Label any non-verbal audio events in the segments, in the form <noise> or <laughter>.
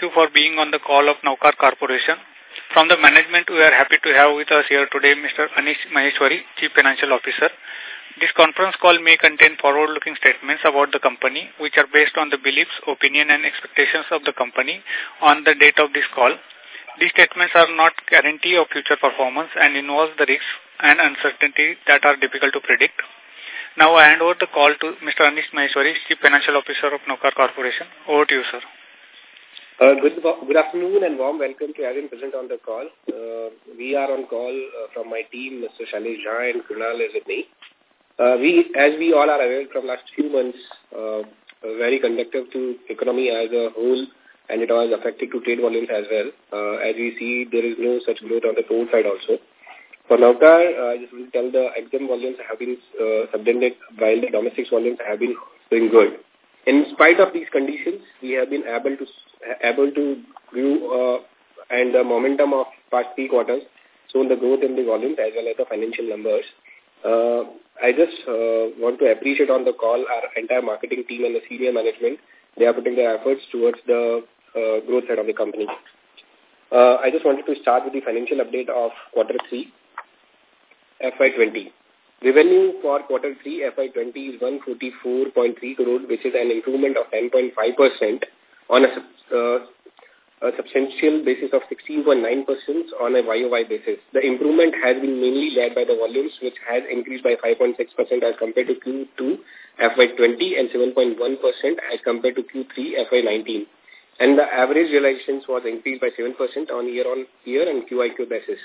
thank you for being on the call of Navkar Corporation. From the management, we are happy to have with us here today Mr. Anish Maheshwari, Chief Financial Officer. This conference call may contain forward-looking statements about the company, which are based on the beliefs, opinion, and expectations of the company on the date of this call. These statements are not guarantee of future performance and involve the risks and uncertainty that are difficult to predict. Now I hand over the call to Mr. Anish Maheshwari, Chief Financial Officer of Navkar Corporation. Over to you, sir. Uh, good, good afternoon and warm welcome to everyone present on the call. Uh, we are on call uh, from my team, Mr. Shailesh Jha and Kunal is with me. Uh, we, as we all are aware from last few months, uh, very conductive to economy as a whole and it was affected to trade volumes as well. As we see, there is no such growth on the toll side also. For Navkar, I just to tell the exim volumes have been subtended while the domestic volumes have been doing good. In spite of these conditions, we have been able to able to grow uh, and the momentum of past three quarters shown the growth in the volumes as well as the financial numbers. Uh, I just uh, want to appreciate on the call our entire marketing team and the senior management. They are putting their efforts towards the uh, growth side of the company. Uh, I just wanted to start with the financial update of quarter three, FY20. Revenue for quarter three FY20 is 144.3 crore, which is an improvement of 10.5% on a, uh, a substantial basis of 16.9% on a YOY basis. The improvement has been mainly led by the volumes, which has increased by 5.6% as compared to Q2 FY20 and 7.1% as compared to Q3 FY19 and the average realizations was increased by 7% on year-on-year and QOQ basis.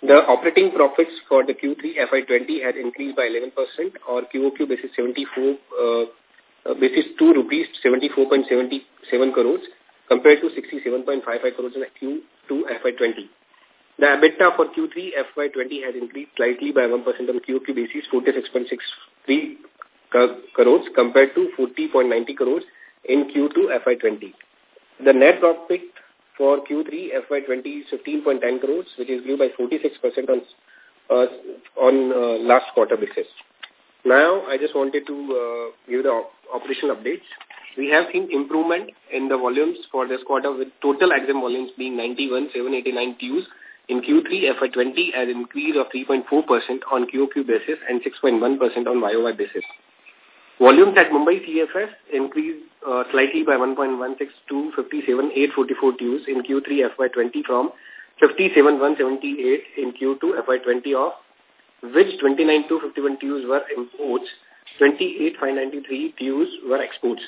The operating profits for the Q3 FY20 had increased by 11% or QOQ basis 74 uh, uh, basis 2 rupees 74.77 crores compared to 67.55 crores in Q2 FY20. The EBITDA for Q3 FY20 has increased slightly by 1% on QOQ basis 46.63 crores compared to 40.90 crores in Q2 FY20. The net profit for Q3 FY20 is 15.10 crores, which is grew by 46% on uh, on uh, last quarter basis. Now, I just wanted to uh, give the op operational updates. We have seen improvement in the volumes for this quarter with total EXIM volumes being 91,789 TUs in Q3 FY20 as an increase of 3.4% on QOQ basis and 6.1% on YOY basis. Volumes at Mumbai CFS increased uh, slightly by 1.16 to 57,844 TUs in Q3 FY20 from 57,178 in Q2 FY20 of which 29,251 TUs were imports, 28,593 TUs were exports.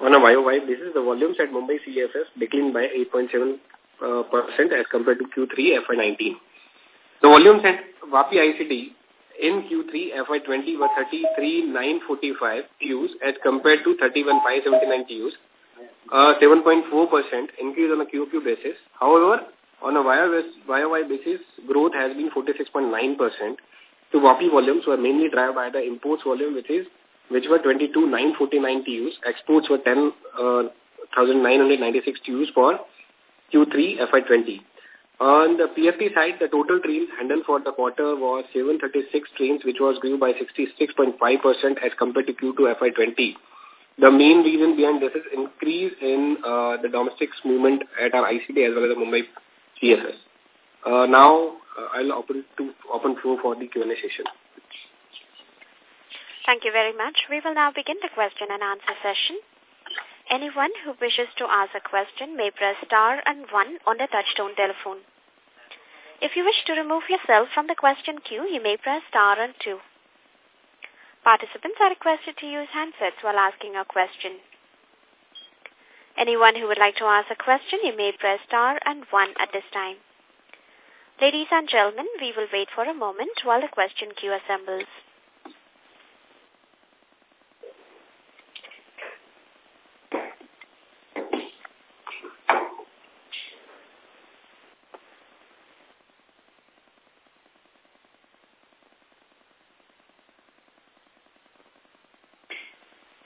On a YOY basis, the volumes at Mumbai CFS declined by 8.7 uh, percent as compared to Q3 FY19. The volumes at Vapi ICD in Q3 FY20 were 33,945 TUs as compared to 31,579 TUs, uh, 7.4% increase on a QQ basis. However, on a YOY basis, growth has been 46.9%. The Vapi volumes were mainly driven by the imports volume, which is which were 22,949 TUs. Exports were 10,996 uh, TUs for Q3 FY20. On the PFT side, the total trains handled for the quarter was 736 trains, which was grew by 66.5% as compared to Q2 FY20. The main reason behind this is increase in uh, the domestic movement at our ICD as well as the Mumbai CFS. Uh, now, uh, I'll open to open floor for the Q&A session. Thank you very much. We will now begin the question and answer session. Anyone who wishes to ask a question may press star and one on the touchtone telephone. If you wish to remove yourself from the question queue, you may press star and two. Participants are requested to use handsets while asking a question. Anyone who would like to ask a question, you may press star and one at this time. Ladies and gentlemen, we will wait for a moment while the question queue assembles.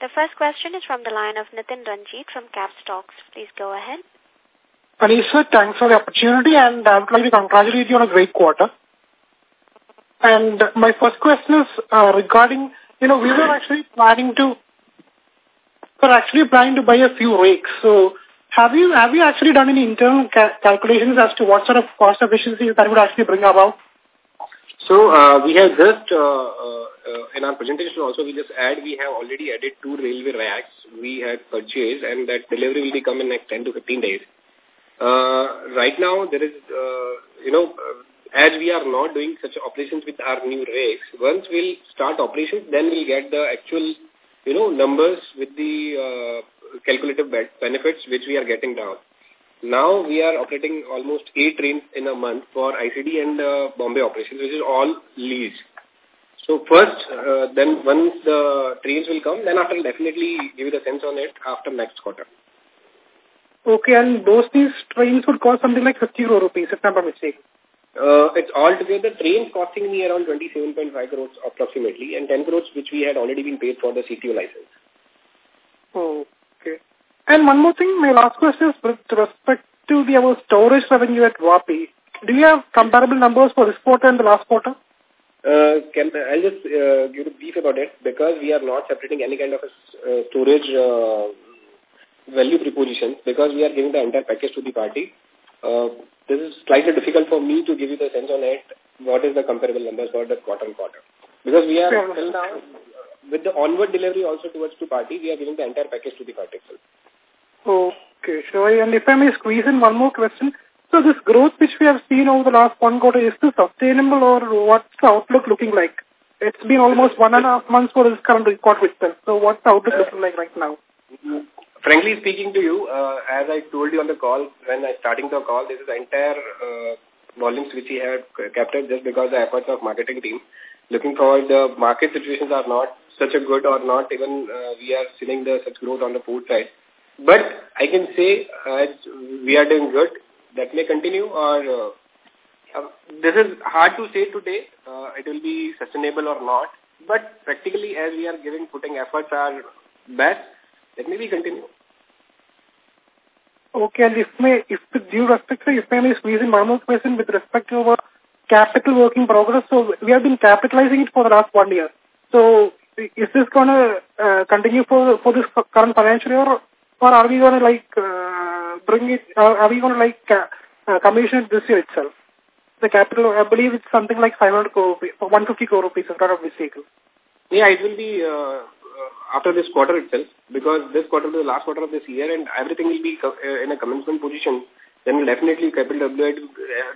The first question is from the line of Nitin Ranjit from Cap Stocks. Please go ahead. Anisha, thanks for the opportunity and I would like to congratulate you on a great quarter. And my first question is uh, regarding, you know, we were actually planning to, we're actually planning to buy a few rakes. So have you have you actually done any internal ca calculations as to what sort of cost efficiencies that would actually bring about? So uh, we have just, uh, uh, in our presentation also, we just add, we have already added two railway racks we had purchased and that delivery will be coming in next 10 to 15 days. Uh, right now, there is, uh, you know, uh, as we are not doing such operations with our new rakes, once we'll start operations, then we'll get the actual, you know, numbers with the calculative benefits which we are getting now. Now we are operating almost eight trains in a month for ICD and uh, Bombay operations, which is all leased. So first, uh, then once the trains will come, then after I'll definitely give you the sense on it after next quarter. Okay, and those these trains would cost something like 50 crore rupees, if I'm not mistaken. Uh, it's all together trains costing me around 27.5 crores approximately and 10 crores which we had already been paid for the CTO license. Okay. And one more thing, my last question is with respect to the our storage revenue at Vapi. Do you have comparable numbers for this quarter and the last quarter? Uh, can I'll just uh, give a brief about it because we are not separating any kind of a, uh, storage uh, value proposition because we are giving the entire package to the party. Uh, this is slightly difficult for me to give you the sense on it. What is the comparable numbers for the quarter on quarter? Because we are till now with the onward delivery also towards the party, we are giving the entire package to the party itself. Okay, sure. And if I may squeeze in one more question. So this growth which we have seen over the last one quarter, is this sustainable or what's the outlook looking like? It's been almost one and a half months for this current quarter itself. So what's the outlook looking like right now? Frankly speaking to you, uh, as I told you on the call, when I starting the call, this is the entire uh, volumes which we have captured just because the efforts of marketing team. Looking forward, the market situations are not such a good or not even uh, we are seeing the such growth on the food side. But I can say uh, we are doing good. That may continue or uh, uh, this is hard to say today. Uh, it will be sustainable or not. But practically as we are giving, putting efforts are best, let me be continue. Okay, and if may, if with due respect, if I may squeeze in one more question with respect to our capital work in progress. So we have been capitalizing it for the last one year. So is this going to uh, continue for for this current financial year, or are we going to like uh, bring it? Uh, are we going to like uh, uh, commission it this year itself? The capital, I believe it's something like 500 crore, 150 crore rupees, if not a mistake. Yeah, it will be uh, after this quarter itself, because this quarter is the last quarter of this year, and everything will be uh, in a commencement position. Then definitely capital WIP,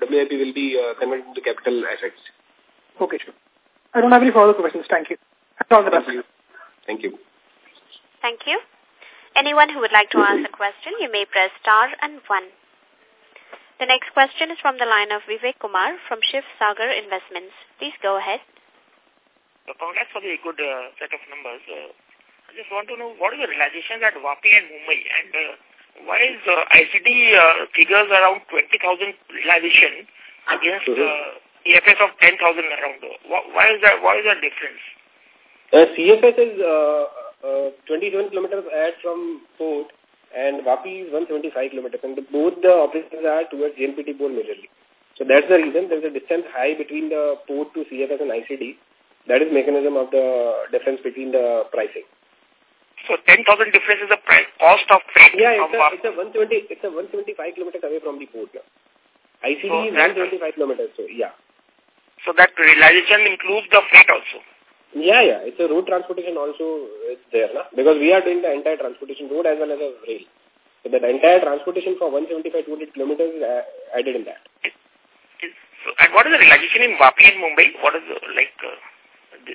WIP will be uh, converted into capital assets. Okay, sure. I don't have any further questions. Thank you. All the best. Thank you. Thank you. Thank you. Anyone who would like to ask a question, you may press star and one. The next question is from the line of Vivek Kumar from Shiv Sagar Investments. Please go ahead. So congrats for the good uh, set of numbers. Uh, I just want to know what is the realization at Vapi and Mumbai and uh, why is uh, ICD uh, figures around 20,000 realization against uh, CFS of 10,000 around? Why is that? Why is that difference? Uh, CFS is uh, uh, 27 kilometers ahead from port and Vapi is 175 kilometers and the, both the operations are towards JNPT port majorly. So that's the reason there is a distance high between the port to CFS and ICD. That is mechanism of the difference between the pricing. So 10,000 difference is the price, cost of freight. Yeah, it's a, it's a 120, it's a 175 kilometers away from the port now. ICD so is 125 kilometers, so yeah. So that realization includes the freight also? Yeah, yeah. It's a road transportation also it's there, na? because we are doing the entire transportation road as well as a rail. So the entire transportation for 175-200 kilometers is added in that. So, and what is the realization in Vapi and Mumbai? What is the, like... Uh,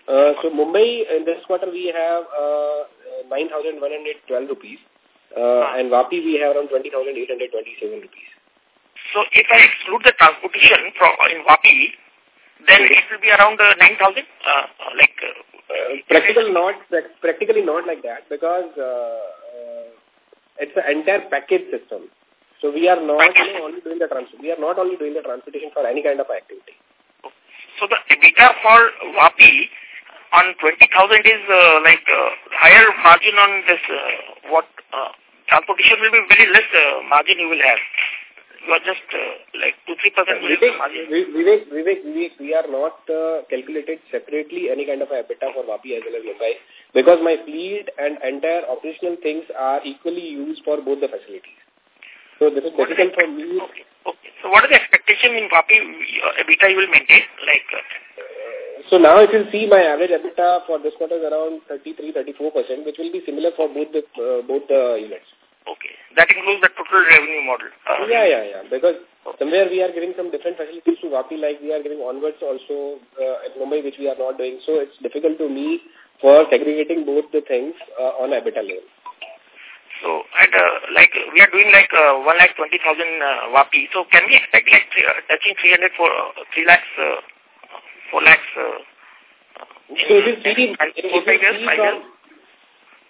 uh, so Mumbai, in this quarter, we have uh, 9,112 rupees. Uh, ah. And Vapi, we have around 20,827 rupees. So if I exclude the transportation from in Vapi, then it will be around uh, 9,000? Uh, like uh, practical not practically not like that because it's an entire package system. So we are not you know, only doing the trans we are not only doing the transportation for any kind of activity. So the EBITDA for Vapi on 20,000 is uh, like uh, higher margin on this, uh, what uh, transportation will be very less uh, margin you will have. You are just uh, like 2-3% Vivek. Vivek, Vivek, Vivek, we are not uh, calculated separately any kind of EBITDA for Vapi as well as Mumbai because my fleet and entire operational things are equally used for both the facilities. So this is difficult for me. Okay. Okay. So what is the expectation in Vapi uh, EBITDA you will maintain? Like. Uh, so now if you see my average EBITDA for this quarter is around 33-34%, which will be similar for both the uh, both the units. Okay. That includes the total revenue model. Uh, yeah, yeah, yeah. Because somewhere we are giving some different facilities to Vapi, like we are giving onwards also uh, at Mumbai, which we are not doing. So it's difficult to me for segregating both the things uh, on EBITDA level. So, and uh, like we are doing like uh, 1 lakh 20,000 uh, Vapi. So, can we expect like uh, touching 300 for uh, 3 lakhs, uh, 4 lakhs? Uh, so, you see, if, you see from,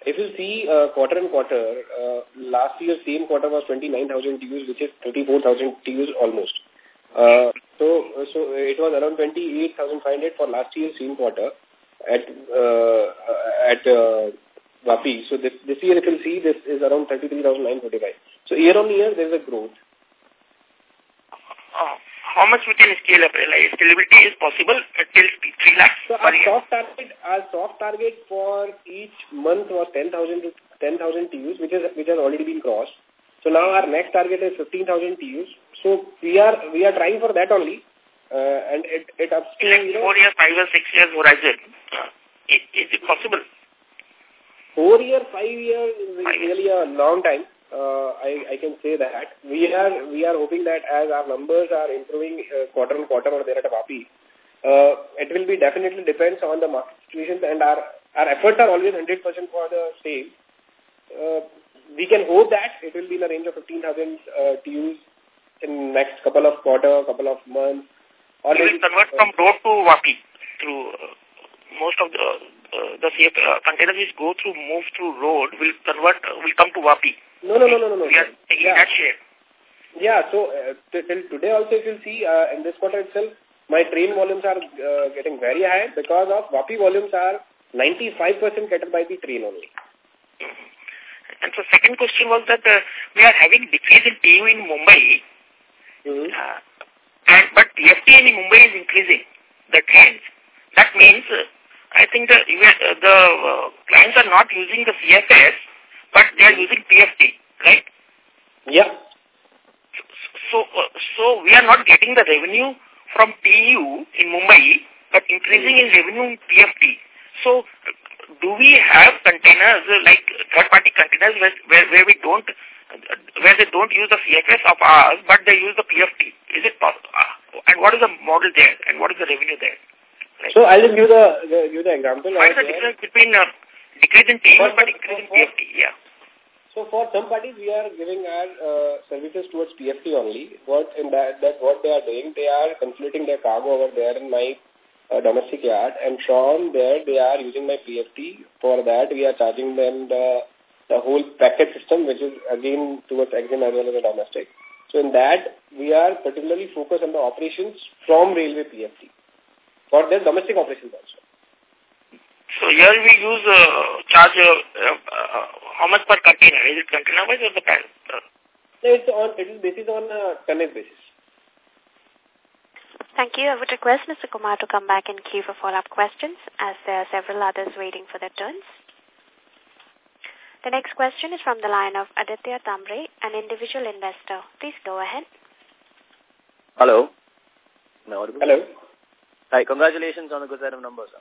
if you see uh, quarter and quarter, uh, last year same quarter was 29,000 TUs, which is 34,000 TUs almost. Uh, so, so it was around 28,500 for last year same quarter at uh, at uh, Vapi. So this, this year if you see this is around 33,945. So year on year there is a growth. How much we can scale up? Like scalability is possible till 3 lakhs so our soft target, our soft target for each month was 10,000 to 10,000 TUs, which is which has already been crossed. So now our next target is 15,000 TUs. So we are we are trying for that only, uh, and it it ups to like you know, four years, five years, six years horizon. Uh, is, is it possible? Four year, five year is really a long time. Uh, I, I can say that. We are we are hoping that as our numbers are improving uh, quarter on quarter or there at Vapi, uh, it will be definitely depends on the market situations and our, our efforts are always 100% for the same. Uh, we can hope that it will be in the range of 15,000 uh, TUs in next couple of quarter, couple of months. Or you will convert uh, from road to Vapi through uh, most of the uh, the CF, uh, containers which go through, move through road will convert, uh, will come to Vapi. No, no, no, no, no. no we are taking yeah. that share. Yeah, so uh, till today also if you see uh, in this quarter itself, my train volumes are uh, getting very high because of Vapi volumes are 95% catered by the train only. And so second question was that uh, we are having decrease in TU in Mumbai, mm -hmm. uh, and but PFT in Mumbai is increasing, the trends. That means uh, I think the, uh, the uh, clients are not using the CFS, but they are using PFT, right? Yeah. So, uh, so we are not getting the revenue from TU in Mumbai, but increasing in revenue in PFT. So, do we have containers like third-party containers where, where, where we don't, where they don't use the CFS of ours, but they use the PFT? Is it possible? And what is the model there? And what is the revenue there? So I'll just give the, the give the example. What is the difference between uh, decrease in TU but increase in PFT? Yeah. So for some parties, we are giving our uh, services towards PFT only. What in that that what they are doing, they are conflating their cargo over there in my uh, domestic yard, and from there they are using my PFT. For that, we are charging them the the whole packet system, which is again towards EXIM as well as the domestic. So in that, we are particularly focused on the operations from railway PFT for their domestic operations also. So here we use uh, charge uh, uh, how much per container? Is it container wise or the pan? Uh? It's on it is basis on uh, tonnage basis. Thank you. I would request Mr. Kumar to come back and queue for follow-up questions as there are several others waiting for their turns. The next question is from the line of Aditya Tamre, an individual investor. Please go ahead. Hello. Hello. Hi, congratulations on the good set of numbers. Sir.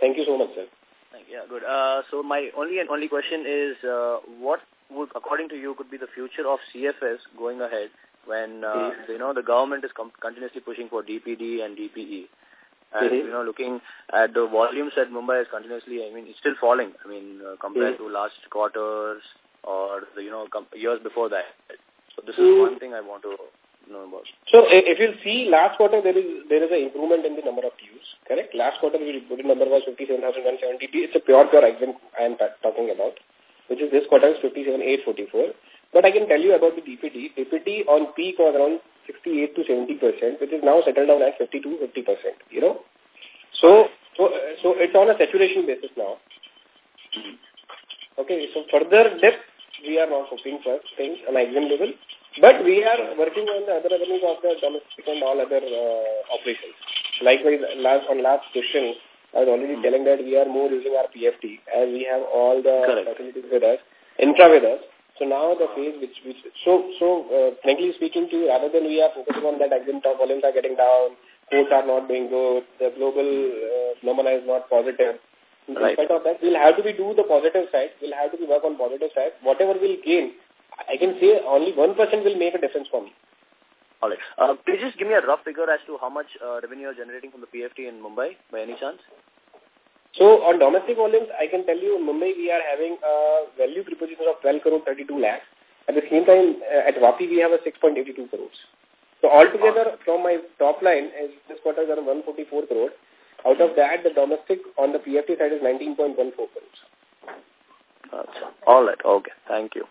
Thank you so much, sir. Thank you. Yeah, good. Uh, so my only and only question is, uh, what would, according to you, could be the future of CFS going ahead when, uh, mm -hmm. you know, the government is continuously pushing for DPD and DPE? And, mm -hmm. you know, looking at the volumes at Mumbai is continuously, I mean, it's still falling. I mean, uh, compared mm -hmm. to last quarters or, the, you know, years before that. So this is one thing I want to about. So if you see last quarter, there is there is an improvement in the number of TUs, correct? Last quarter, the reported number was 57,170. It's a pure, pure EXIM I am talking about, which is this quarter is 57,844. But I can tell you about the DPD. DPD on peak was around 68 to 70 percent, which is now settled down at 52, 50 percent. You know, so so so it's on a saturation basis now. Okay, so further depth we are not hoping for things on EXIM level, but we are working on the other revenues of the domestic and all other uh, operations. Likewise, last on last question, I was already mm. telling that we are more using our PFT as we have all the Correct. facilities with us, intra with us. So now the phase which, which so, so uh, frankly speaking to you, rather than we are focusing on that exim top volumes are getting down, ports are not doing good, the global uh, phenomena is not positive. In right. spite of that, we'll have to be do the positive side. We'll have to be work on positive side. Whatever we'll gain, I can say only 1% will make a difference for me. All right. Uh, please just give me a rough figure as to how much uh, revenue you're generating from the PFT in Mumbai, by any chance? So on domestic volumes, I can tell you in Mumbai we are having a value preposition of 12 crore 32 lakhs. At the same time, uh, at Vapi we have a 6.82 crores. So altogether from my top line, is this quarter is around 144 crores. Out of that, the domestic on the PFT side is 19.14 crores. Gotcha. All right. Okay. Thank you.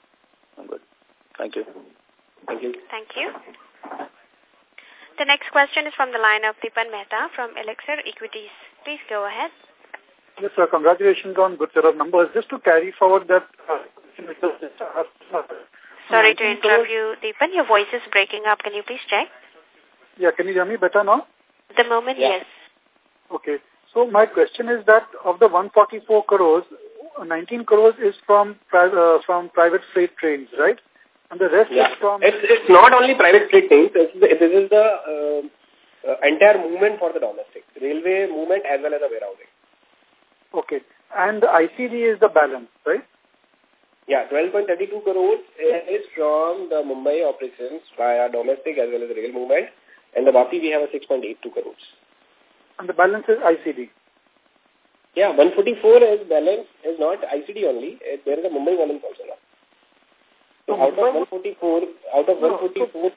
I'm good. Thank you. Thank you. Thank you. The next question is from the line of Dipan Mehta from Elixir Equities. Please go ahead. Yes, sir. Congratulations on good set of numbers. Just to carry forward that... Uh, Sorry to interrupt you, Dipan. Your voice is breaking up. Can you please check? Yeah, can you hear me better now? The moment, Yeah. yes. Okay. So my question is that of the 144 crores, 19 crores is from pri uh, from private freight trains, right? And the rest Yeah. is from... It's, it's not only private freight trains, this is the, this is the uh, uh, entire movement for the domestic. Railway movement as well as the warehousing. Okay. And the ICD is the balance, right? Yeah, 12.32 crores is from the Mumbai operations via domestic as well as the rail movement. And the Vapi we have a 6.82 crores. And the balance is ICD. Yeah, 144 is balance is not ICD only. It, there is a Mumbai volume also now. So out of 144, out of No, 144,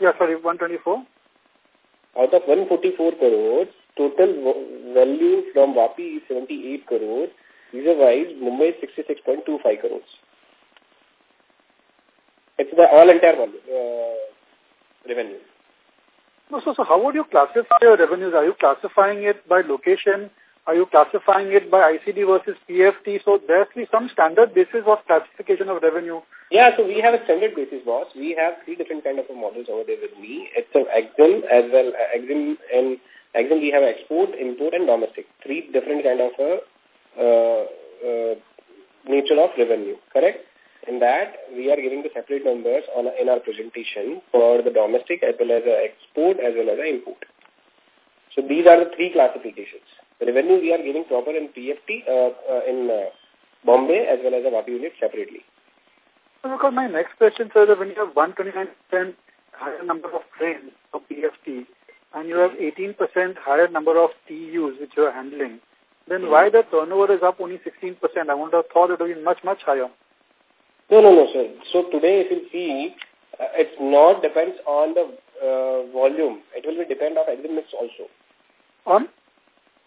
Yeah, sorry, 124. out of 144 crores, total value from Vapi is 78 crores. User-wise, Mumbai is 66.25 crores. It's the all entire volume, uh, revenue. No, so, so how would you classify your revenues? Are you classifying it by location? Are you classifying it by ICD versus PFT? So there has be some standard basis of classification of revenue. Yeah, so we have a standard basis, boss. We have three different kind of models over there with me. It's an EXIM as well, uh, EXIM and EXIM we have export, import and domestic. Three different kind of uh, uh, uh, nature of revenue, correct? In that, we are giving the separate numbers on in our presentation for the domestic as well as the export as well as the import. So these are the three classifications. The revenue we are giving proper in PFT, uh, uh, in uh, Bombay as well as the Vapi unit separately. Because my next question, sir, that when you have 129% higher number of trains of PFT and you have 18% higher number of TUs which you are handling, then why the turnover is up only 16%? I would have thought it would be much, much higher. No, no, no, sir. So today, if you see, uh, it's not depends on the uh, volume. It will be depend on exim mix also. On?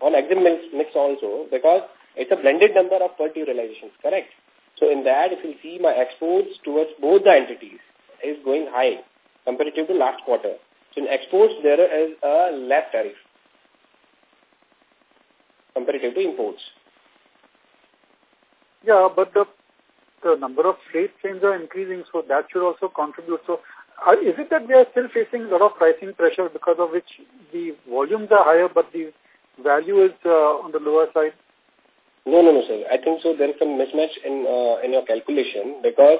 On exim mix, mix also, because it's a blended number of per realizations, correct? So in that, if you see my exports towards both the entities is going high comparative to last quarter. So in exports, there is a less tariff comparative to imports. Yeah, but the the number of freight trains are increasing, so that should also contribute. So uh, is it that we are still facing a lot of pricing pressure because of which the volumes are higher, but the value is uh, on the lower side? No, no, no, sir. I think so. There is some mismatch in uh, in your calculation because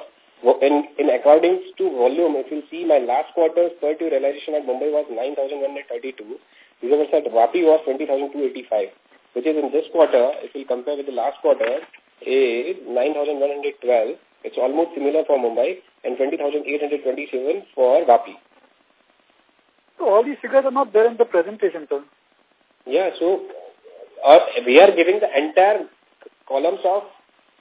in in according to volume, if you see my last quarter's per TU realization at Mumbai was 9,132. Because at Vapi was 20,285, which is in this quarter, if you compare with the last quarter, is 9,112. It's almost similar for Mumbai and 20,827 for Vapi. So all these figures are not there in the presentation, sir. Yeah, so uh, we are giving the entire columns of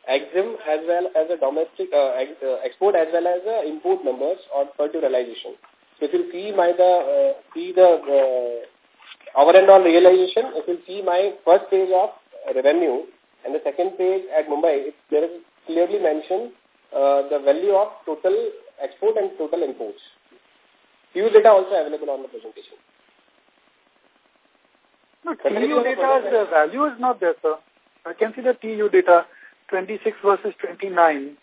EXIM as well as a domestic uh, ex, uh, export as well as uh, import numbers or per realization. So if you see my the uh, see the uh, our and on realization, if you see my first page of revenue and the second page at Mumbai, it, there is clearly mentioned the value of total export and total imports. Few data also available on the presentation. No, TU no data, the value is not there, sir. I can see the TU data, 26 versus 29.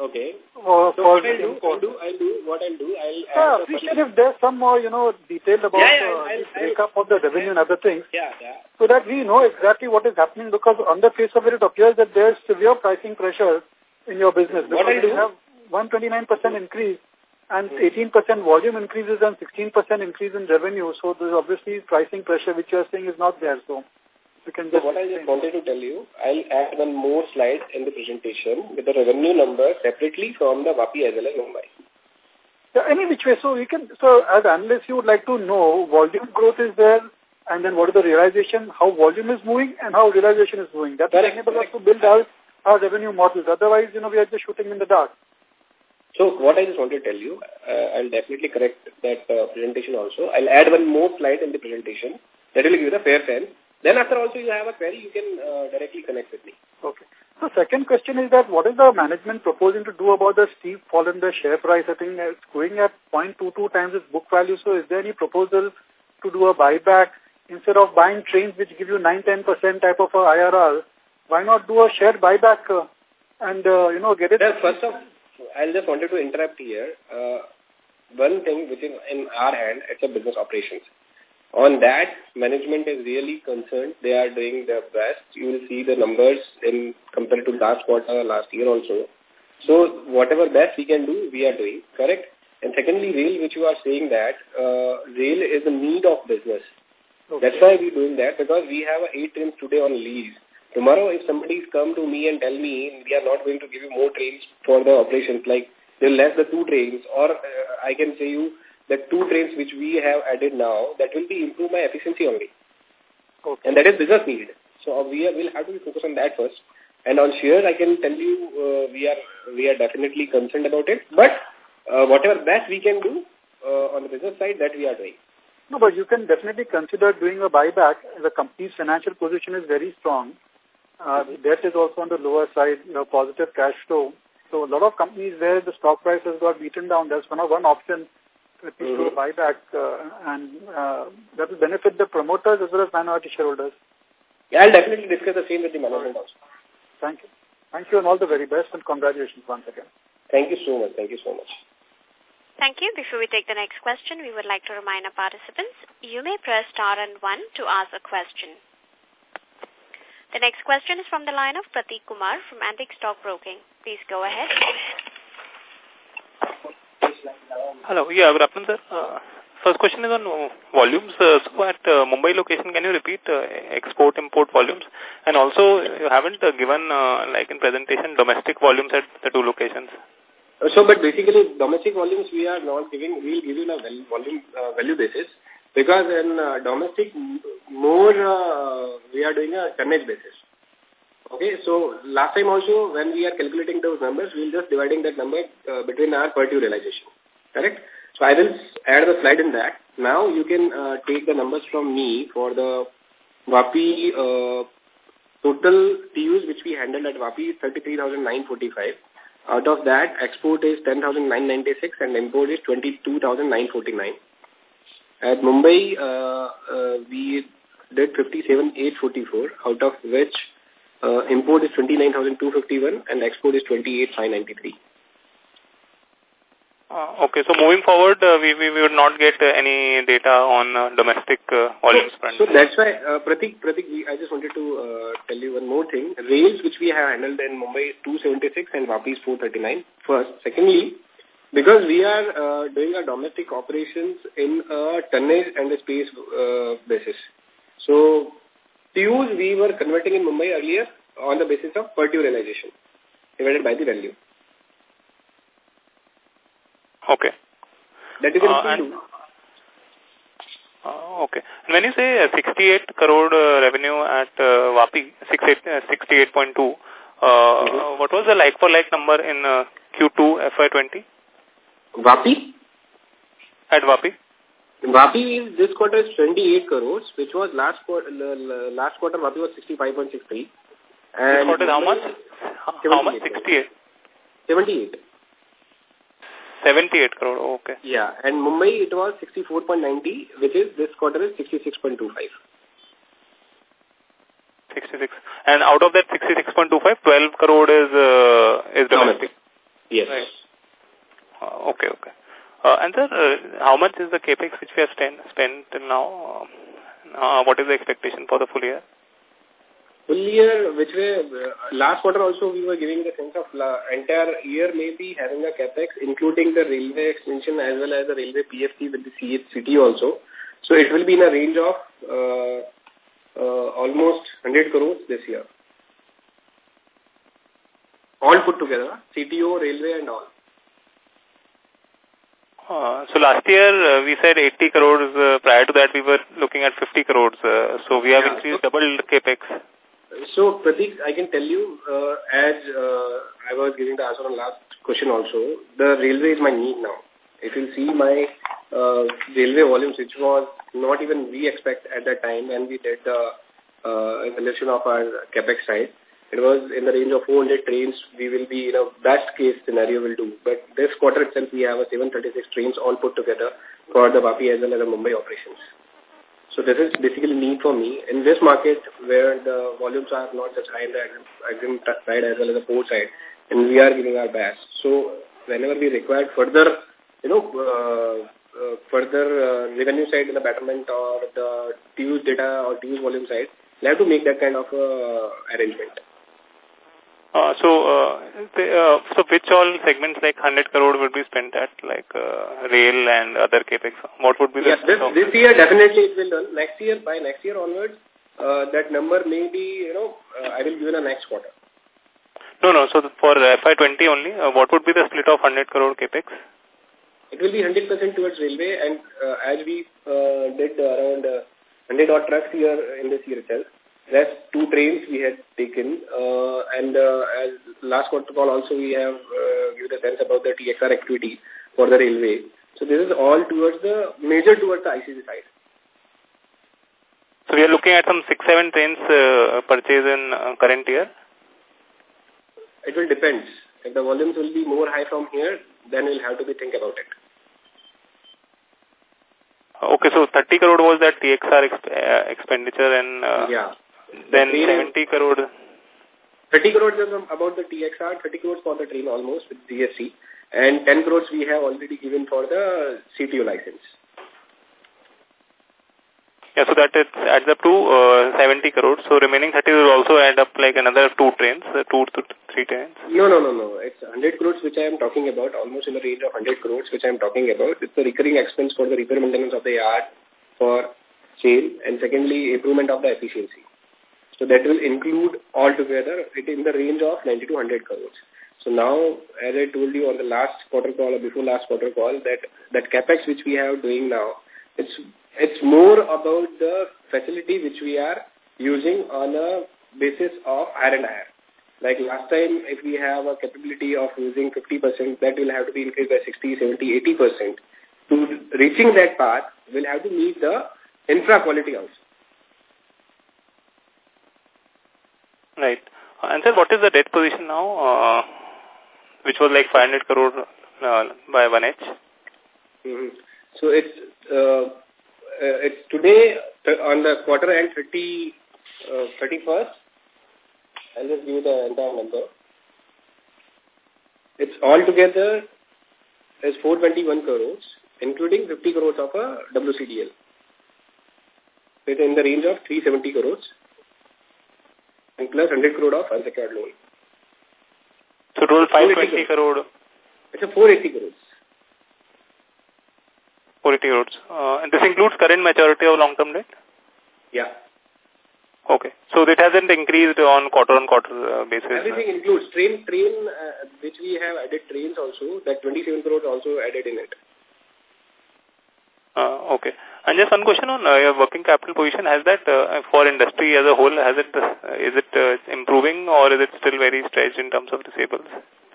Okay. Or So for what I'll do, I'll do, I'll do, what I'll do, I'll Yeah, the appreciate if there's some more, you know, detail about Yeah, yeah, uh, I'll- the I'll- breakup of the revenue and other things, Yeah, yeah. so that we know exactly what is happening because on the face of it, it appears that there's severe pricing pressure in your business. What I do? Have 129% increase and 18% volume increases and 16% increase in revenue. So there's obviously pricing pressure which you're saying is not there. So you can So just... what I just wanted to tell you, I'll add one more slide in the presentation with the revenue number separately from the Vapi as well as Mumbai. Yeah, any which way. So you can, so as analysts, you would like to know volume growth is there, and then what is the realization, how volume is moving, and how realization is moving. That will enable us to build our, our revenue models. Otherwise, you know, we are just shooting in the dark. So what I just want to tell you, uh, I'll definitely correct that uh, presentation also. I'll add one more slide in the presentation that will give you the fair sense. Then after also you have a query, you can uh, directly connect with me. Okay. So second question is that what is the management proposing to do about the steep fall in the share price? I think it's going at 0.22 times its book value. So is there any proposal to do a buyback instead of buying trains which give you 9-10% type of a IRR? Why not do a share buyback uh, and, uh, you know, get it? Then first of, I'll just wanted to interrupt here. Uh, one thing which is in our hand, it's a business operations. On that, management is really concerned. They are doing their best. You will see the numbers in compared to last quarter, last year also. So whatever best we can do, we are doing. Correct? And secondly, rail, which you are saying that, uh, rail is a need of business. Okay. That's why we're doing that because we have eight trains today on lease. Tomorrow, if somebody's come to me and tell me we are not going to give you more trains for the operations, like they'll less the two trains, or uh, I can say you that two trains which we have added now, that will be improve my efficiency only. Okay. And that is business need. So uh, we are, will have to focus on that first. And on shares, I can tell you uh, we are we are definitely concerned about it. But uh, whatever best we can do uh, on the business side, that we are doing. No, but you can definitely consider doing a buyback. The company's financial position is very strong. Uh, debt is also on the lower side, you know, positive cash flow. So a lot of companies where the stock price has got beaten down, that's one, of one option to at least do a Mhm. buyback, uh, and uh, that will benefit the promoters as well as minority shareholders. Yeah, I'll definitely discuss the same with the management also. Thank you. Thank you and all the very best and congratulations once again. Thank you so much. Thank you so much. Thank you. Before we take the next question, we would like to remind our participants, you may press star and one to ask a question. The next question is from the line of Pratik Kumar from Antique Stock Broking. Please go ahead. Hello. Yeah, good afternoon, sir. Uh, first question is on uh, volumes. Uh, so at uh, Mumbai location, can you repeat uh, export-import volumes? And also, you haven't uh, given, uh, like in presentation, domestic volumes at the two locations. Uh, So, but basically, domestic volumes we are not giving, we'll give you a volume uh, value basis because in uh, domestic, more uh, we are doing a tonnage basis. Okay, so last time also when we are calculating those numbers, we'll just dividing that number uh, between our per realization. Correct? So I will add the slide in that. Now you can uh, take the numbers from me for the Vapi uh, total TUs which we handled at Vapi is 33,945. Out of that, export is 10,996 and import is 22,949. At Mumbai, uh, uh, we did 57,844, out of which uh, import is 29,251 and export is 28,593. Uh, okay, so moving forward, uh, we, we we would not get uh, any data on uh, domestic uh, volumes front. So that's why, uh, Pratik, Pratik, we, I just wanted to uh, tell you one more thing. Rails, which we have handled in Mumbai 276 and Vapi is 439. First. Secondly, because we are uh, doing our domestic operations in a tonnage and a space uh, basis. So, TUs we were converting in Mumbai earlier on the basis of per tube realization divided by the value. Okay. That is in Uh, TU. Uh, okay. And when you say uh, 68 crore uh, revenue at uh, Vapi, 68, uh, 68.2, uh, Mhm. what was the like-for-like number in uh, Q2 FY20 Vapi? at Vapi? Vapi is this quarter is 28 crores, which was last quarter. Last quarter Vapi was 65.63. And This quarter how much? How much? 78. 68. 78. 78 crore, okay. Yeah, and Mumbai it was 64.90, which is this quarter is 66.25. 66. And out of that 66.25, 12 crore is, uh, is domestic. Yes. Right. Uh, okay, okay. Uh, and sir, uh, how much is the capex which we have spent, spent till now? Uh, uh, what is the expectation for the full year? Full year, which way, uh, last quarter also we were giving the sense of la, entire year maybe having a capex, including the railway extension as well as the railway PFT with the CHCT also. So it will be in a range of almost 100 crores this year. All put together, CTO, railway and all. Uh, so last year uh, we said 80 crores. Uh, prior to that we were looking at 50 crores. Uh, so we have Yeah, increased so- double capex. So, Pratik, I can tell you, uh, as uh, I was giving the answer on last question also, the railway is my need now. If you see my uh, railway volumes, which was not even we expect at that time when we did the uh, evaluation of our capex side, it was in the range of 400 trains we will be, in a best case scenario will do. But this quarter itself, we have a 736 trains all put together for the Vapi as well as the Mumbai operations. So this is basically need for me. In this market where the volumes are not such high in the agri side as well as the port side, and we are giving our best. So whenever we require further, you know, uh, uh, further uh, revenue side in the betterment or the TU's data or TU's volume side, we have to make that kind of uh, arrangement. Uh, so, uh, the, uh, so which all segments like 100 crore would be spent at, like uh, rail and other capex? What would be the Yes, this, this year definitely it will done. Next year, by next year onwards, uh, that number may be, you know, uh, I will give in the next quarter. No, no. So the- for FY20 only, uh, what would be the split of 100 crore capex? It will be 100% towards railway and uh, as we uh, did around uh, 100 odd trucks here in this year itself, rest two trains we had taken uh, and uh, as last quarter call also we have uh, given a sense about the TXR activity for the railway. So this is all towards the, major towards the ICD side. So we are looking at some 6-7 trains uh, purchase in uh, current year. It will depend. If the volumes will be more high from here, then we'll have to be think about it. Okay, so 30 crore was that TXR exp uh, expenditure and uh, yeah. Then The 70 crore. 30 crores is about the TXR, 30 crores for the train almost with GST, and 10 crores we have already given for the CTO license. Yeah, so that it adds up to uh, 70 crores. So remaining 30 will also add up like another two trains, uh, two to three trains. No, no, no, no. It's 100 crores which I am talking about, almost in the range of 100 crores which I am talking about. It's the recurring expense for the repair maintenance of the yard for sale, and secondly, improvement of the efficiency. So that will include altogether it in the range of 90 to 100 crores. So now, as I told you on the last quarter call or before last quarter call, that that capex which we are doing now, it's it's more about the facility which we are using on a basis of iron and iron. Like last time, if we have a capability of using 50%, that will have to be increased by 60, 70, 80%. To reaching that path, we'll have to meet the infra quality also. Right. Uh, And sir, what is the debt position now, uh, which was like 500 crore uh, by 1H? Mm -hmm. So it's uh, uh, it's today uh, on the quarter end 30, uh, 31st. I'll just give you the entire number. It's all together is 421 crores, including 50 crores of a WCDL. It's in the range of 370 crores and plus 100 crore of unsecured loan. So total 520 crore, It's a 480 crores. 480 crores. Uh, and this includes current maturity of long-term debt? Yeah. Okay. So it hasn't increased on quarter-on-quarter uh, basis? Everything includes train, train, uh, which we have added trains also, that 27 crores also added in it. Uh, okay. And just one question on uh, your working capital position. Has that, uh, for industry as a whole, has it, uh, is it uh, improving or is it still very stretched in terms of receivables?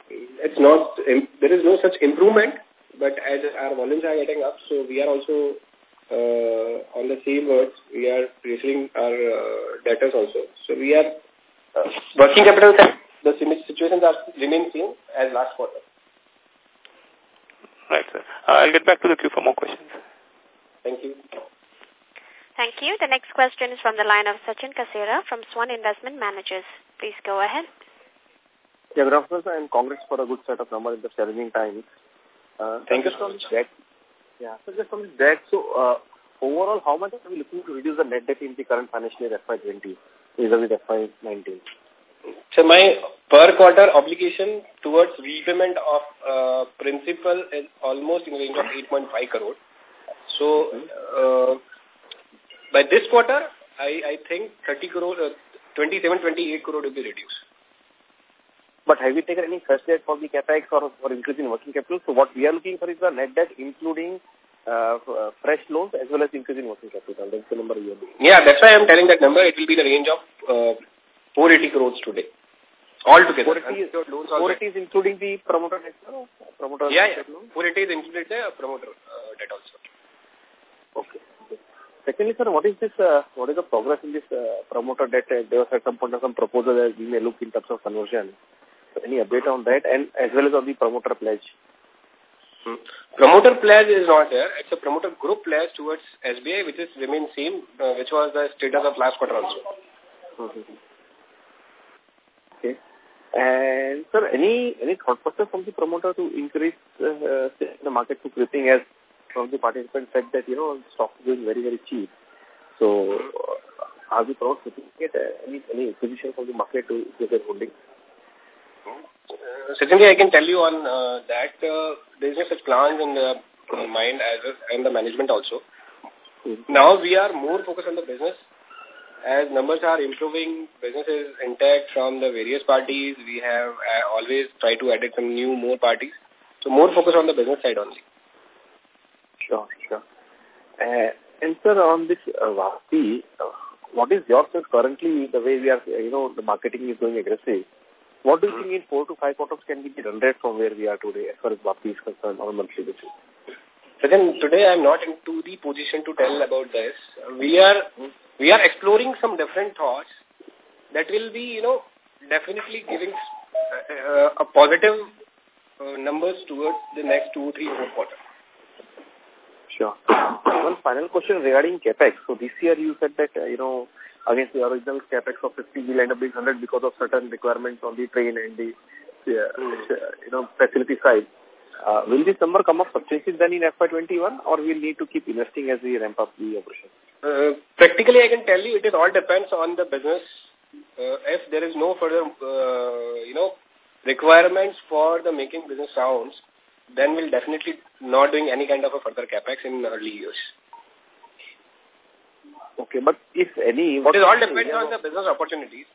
It's not, there is no such improvement, but as our volumes are getting up, so we are also uh, on the same words, we are receiving our uh, debtors also. So we are uh, working capital, the situations are remain same as last quarter. Right, sir. Uh, I'll get back to the queue for more questions. Thank you. Thank you. The next question is from the line of Sachin Kasera from Swan Investment Managers. Please go ahead. Yeah, good afternoon, sir, and congrats for a good set of numbers in the challenging times. Uh, Thank you just so much. Debt. Yeah, so just on debt, so uh, overall, how much are we looking to reduce the net debt in the current financial year FY20? vis-a-vis FY19? So my per quarter obligation towards repayment of uh, principal is almost in the range of 8.5 crore. So uh, by this quarter, I, I think 30 crore, uh, 27, 28 crore will be reduced. But have you taken any fresh debt for the capex or for increase in working capital? So what we are looking for is the net debt including uh, uh, fresh loans as well as increase in working capital. That's the number you are looking. Yeah, that's why I'm telling that number. It will be the range of uh, 480 crores today. All together. 480 is, 480 is including the promoter debt. Promoter yeah, yeah. debt loan? 480 is included the promoter uh, debt also. Okay. okay. Secondly, sir, what is this? Uh, what is the progress in this uh, promoter debt? Uh, there was at some point some proposal that we may look in terms of conversion. So any update on that, and as well as on the promoter pledge? Hmm. Promoter pledge is not there. It's a promoter group pledge towards SBI, which is remain same, uh, which was the status of last quarter also. Mm -hmm. Okay. And sir, any any thought process from the promoter to increase uh, the market to creeping as some of the participants said that, you know, stock is going very, very cheap. So, uh, are we proud to get uh, any, any acquisition from the market to get their holding? Uh, certainly, I can tell you on uh, that uh, there is no such plans in the mind as a, and the management also. Mm -hmm. Now we are more focused on the business. As numbers are improving, business is intact from the various parties. We have uh, always tried to add some new, more parties. So more focus on the business side only. Sure, sure. Uh, and sir, on this uh, Vapi, uh, what is your sense currently, the way we are, you know, the marketing is going aggressive, what do you think in four to five quarters can be the run rate from where we are today as far as Vapi is concerned on a monthly basis? Then today I'm not into the position to tell about this. We are we are exploring some different thoughts that will be, you know, definitely giving uh, a positive uh, numbers towards the next two, three, four quarters. Sure. <coughs> One final question regarding capex. So this year you said that, uh, you know, against the original capex of 50 will end up being 100 because of certain requirements on the train and the, uh, mm. you know, facility side. Uh, will this number come up substantially then in FY21 or we'll need to keep investing as we ramp up the operation? Uh, practically, I can tell you it is all depends on the business. Uh, if there is no further, uh, you know, requirements for the making business rounds, then we'll definitely not doing any kind of a further capex in early years. Okay, but if any... What it all depends on the business opportunities.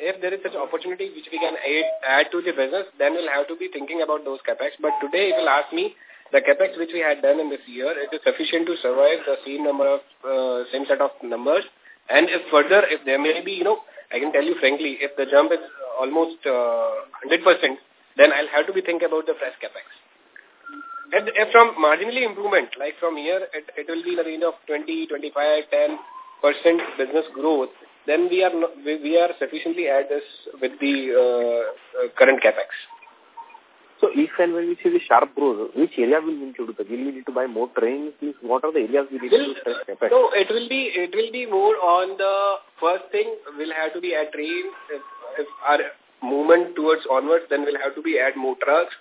If there is such opportunity which we can add, add to the business, then we'll have to be thinking about those capex. But today, if you'll ask me, the capex which we had done in this year, it is sufficient to survive the same number of, uh, same set of numbers. And if further, if there may be, you know, I can tell you frankly, if the jump is almost uh, 100%, then I'll have to be thinking about the fresh capex. If from marginally improvement, like from here, it, it will be in the range of 20, 25, 10 percent business growth, then we are we, we are sufficiently at this with the uh, uh, current capex. So if and when we see the sharp growth, which area will we need to do? Will we need to buy more trains? What are the areas we need will, to do capex? No, it will be it will be more on the first thing. We will have to be at trains. If, if our movement towards onwards, then we'll have to be add more trucks.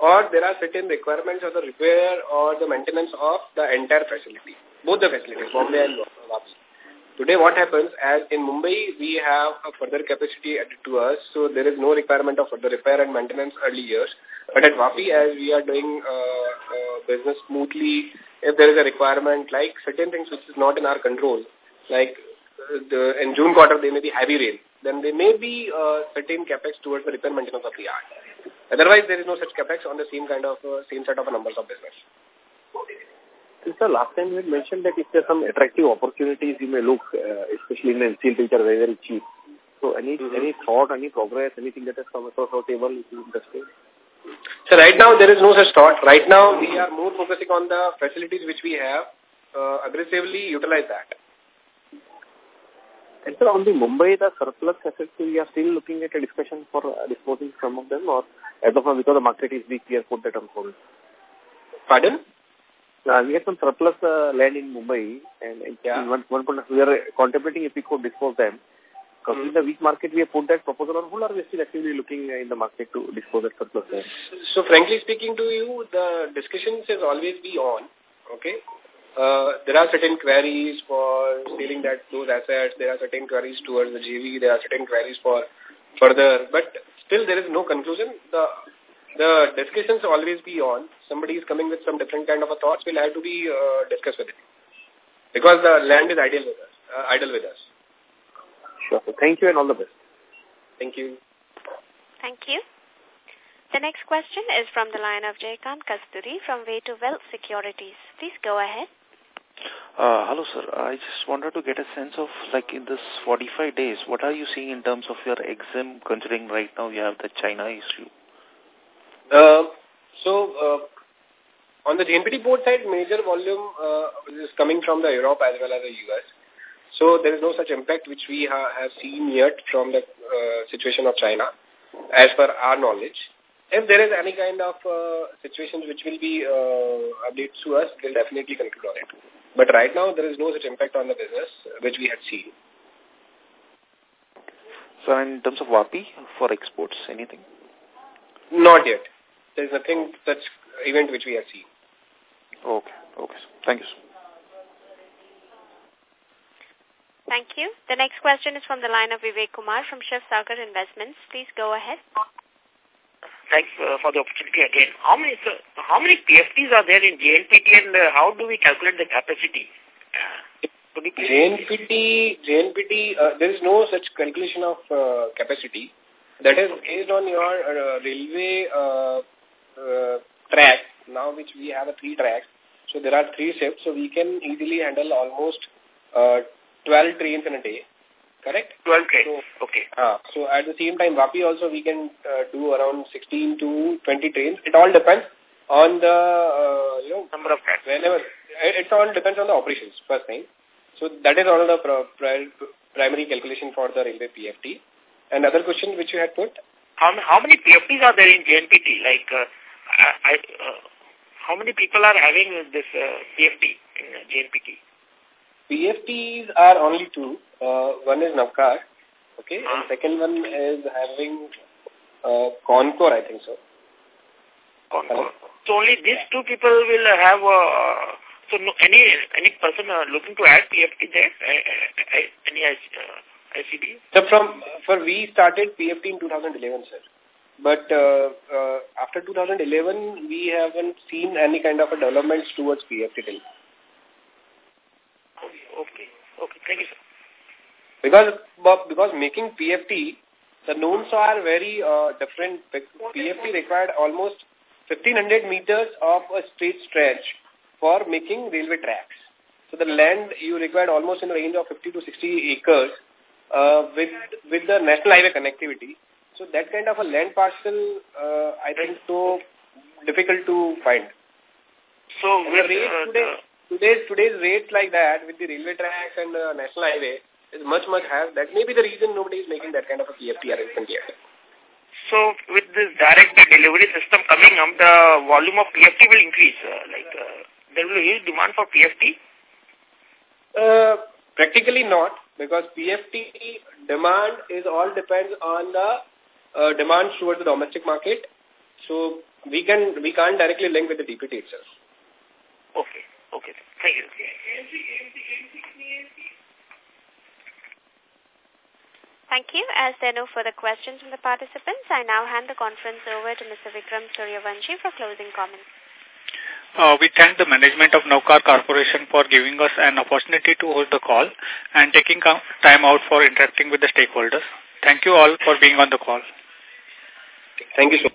Or there are certain requirements of the repair or the maintenance of the entire facility, both the facilities, Bombay and Vapi. Today what happens, as in Mumbai, we have a further capacity added to us, so there is no requirement of further repair and maintenance early years. But at Vapi, as we are doing uh, uh, business smoothly, if there is a requirement, like certain things which is not in our control, like uh, the, in June quarter there may be heavy rain, then there may be uh, certain capex towards the repair maintenance of the yard. Otherwise, there is no such capex on the same kind of, uh, same set of numbers of business. Sir, last time you had mentioned that if there are some attractive opportunities, you may look, uh, especially in NCL, which are very, very cheap. So any mm -hmm. any thought, any progress, anything that has come across our table in the industry? So right now, there is no such thought. Right now, we are more focusing on the facilities which we have, uh, aggressively utilize that. And sir, on the Mumbai, the surplus assets, we are still looking at a discussion for uh, disposing some of them, or as of now, because the market is weak, we have put that on hold? Pardon? Uh, we have some surplus uh, land in Mumbai, and yeah. one, one point, we are contemplating if we could dispose them. Because mm. in the weak market, we have put that proposal on hold, or we are still actively looking in the market to dispose that surplus land? So, frankly speaking to you, the discussions has always be on, okay? Uh, there are certain queries for selling that those assets. There are certain queries towards the JV. There are certain queries for further. But still, there is no conclusion. The the discussions always be on. Somebody is coming with some different kind of a thoughts. We'll have to be uh, discussed with it because the land is ideal with us. Uh, idle with us. Sure. Thank you and all the best. Thank you. Thank you. The next question is from the line of Jaykant Kasturi from Way to Wealth Securities. Please go ahead. Uh, hello, sir. I just wanted to get a sense of, like, in this 45 days, what are you seeing in terms of your EXIM, considering right now you have the China issue? Uh, so, uh, on the JNPT port side, major volume uh, is coming from the Europe as well as the US. So, there is no such impact which we ha have seen yet from the uh, situation of China, as per our knowledge. If there is any kind of uh, situations which will be uh, updates to us, we'll definitely conclude on it. But right now, there is no such impact on the business which we had seen. So in terms of Vapi for exports, anything? Not yet. There is nothing such event which we have seen. Okay. Okay. Thank you. Thank you. The next question is from the line of Vivek Kumar from Shiv Sagar Investments. Please go ahead. Thanks uh, for the opportunity again. How many sir, how many PFTs are there in JNPT and uh, how do we calculate the capacity? Uh, JNPT, JNPT, uh, there is no such calculation of uh, capacity. That is based on your uh, railway uh, uh, track, now which we have a three tracks. So there are three shifts, so we can easily handle almost uh, 12 trains in a day. Correct? 12 trains. So, okay. Uh, so at the same time, Vapi also we can uh, do around 16 to 20 trains. It all depends on the, uh, you know, number of tracks. Whenever, it, it all depends on the operations, first thing. So that is all the pri primary calculation for the railway PFT. And other question which you had put? How, how many PFTs are there in JNPT? Like, uh, I, uh, how many people are having this uh, PFT in uh, JNPT? PFTs are only two. Uh, one is Navkar, okay, and second one is having uh, Concor, I think so. Concor. So only these two people will have, uh, so no, any any person uh, looking to add PFT there, uh, any uh, ICD? So from, for we started PFT in 2011, sir. But uh, uh, after 2011, we haven't seen any kind of a developments towards PFT till. Okay. Okay. Thank you, sir. Because, because making PFT, the knowns are very uh, different. PFT required almost 1500 meters of a straight stretch for making railway tracks. So the land you required almost in the range of 50 to 60 acres uh, with with the national highway connectivity. So that kind of a land parcel, uh, I think, so difficult to find. So with the rate today, today's today's rates like that with the railway tracks and uh, national highway is much much higher. That may be the reason nobody is making that kind of a PFT arrangement yet. So with this direct delivery system coming up, the volume of PFT will increase. Uh, like uh, there will be huge demand for PFT. Uh, practically not, because PFT demand is all depends on the uh, demand towards the domestic market. So we can we can't directly link with the DPD itself. Okay. Okay. Thank you. Thank you. As there are no further questions from the participants, I now hand the conference over to Mr. Vikram Suryavanshi for closing comments. Uh, we thank the management of Navkar Corporation for giving us an opportunity to host the call and taking time out for interacting with the stakeholders. Thank you all for being on the call. Thank you so